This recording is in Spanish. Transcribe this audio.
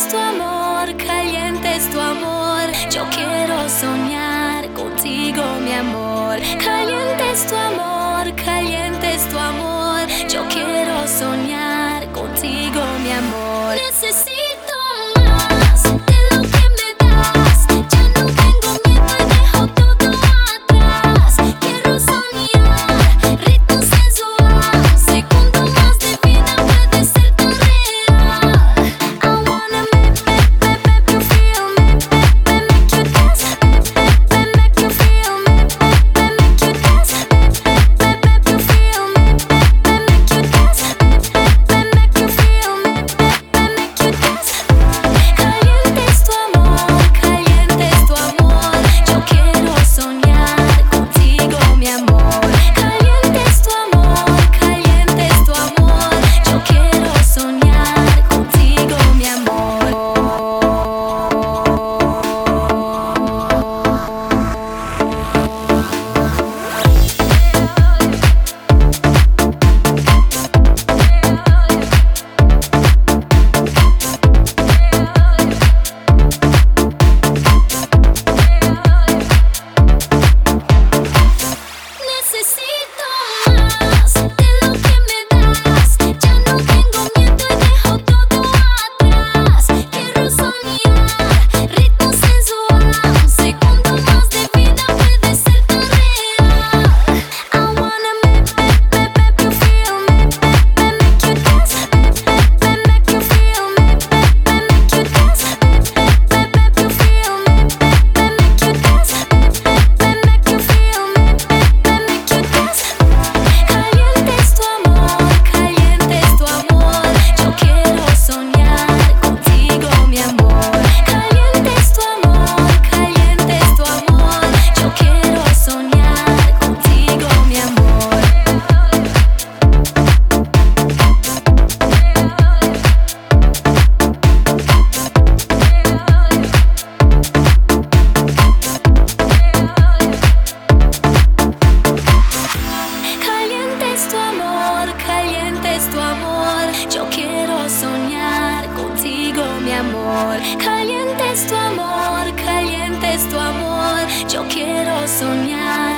es tu amor, caliente es tu amor. Yo quiero soñar. caliente es tu amor, caliente es tu amor. Yo quiero soñar.